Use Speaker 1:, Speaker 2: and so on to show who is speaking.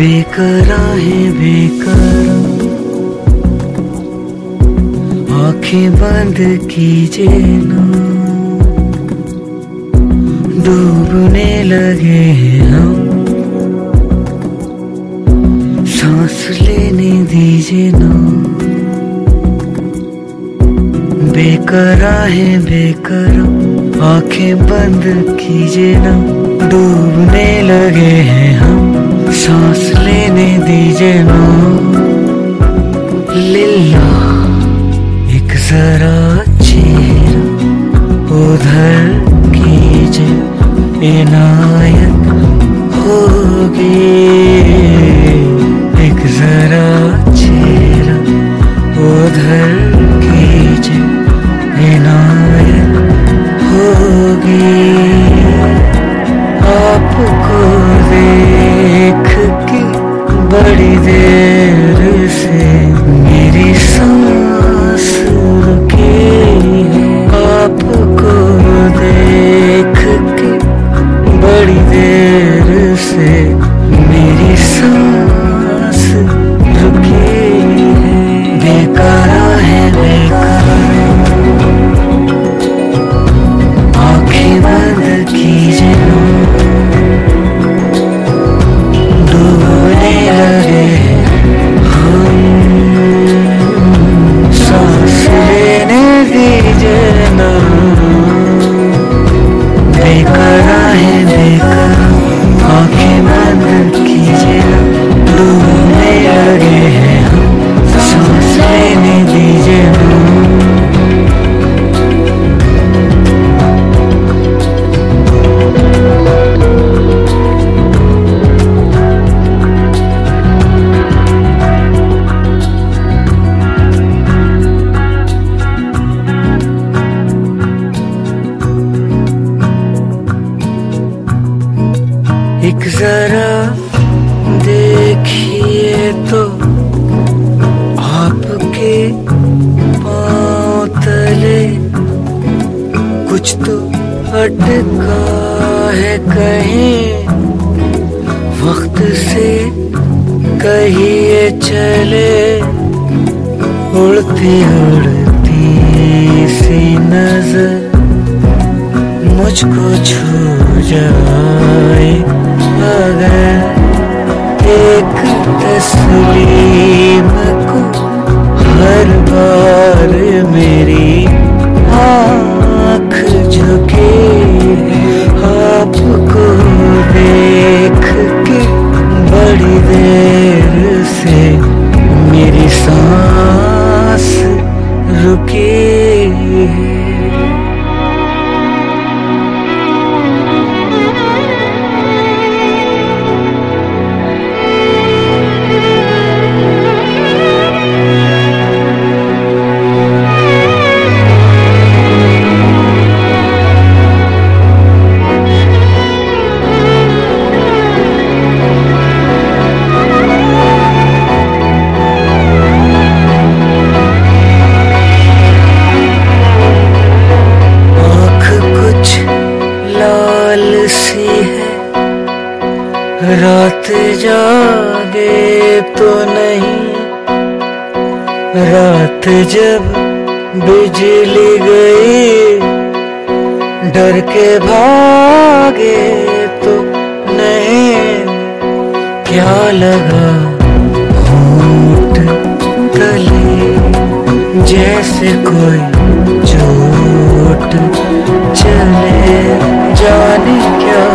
Speaker 1: बेकरा है बेकरा आँखें बंद कीजिए ना। डूबने लगे हैं हम। सांस लेने दीजिए ना। बेकरा है बेकरा आँखें बंद कीजिए ना। डूबने लगे हैं हम। सांस लेने दीजिए ना। लिल्ला, एक जरा चेहरा उधर कीजिए, इनायत होगी। एक जरा चेहरा उधर कीजिए, इनायत होगी। आपको बड़ी देर से मेरी सांस आँखें जरा देखिए तो आपके पातले कुछ तो अटका है कहीं। वक्त से कहिए चले, उड़ती उड़ती सी नज़र मुझको छू जाए। अगर एक तस्लीम को हर बार मेरी आँख झुके आपको देख के बड़ी देर से मेरी सांस रुकी है। रात जागे तो नहीं। रात जब बिजली गई, डर के भागे तो नहीं। क्या लगा होंठ गले जैसे कोई चोट? चले जाने क्या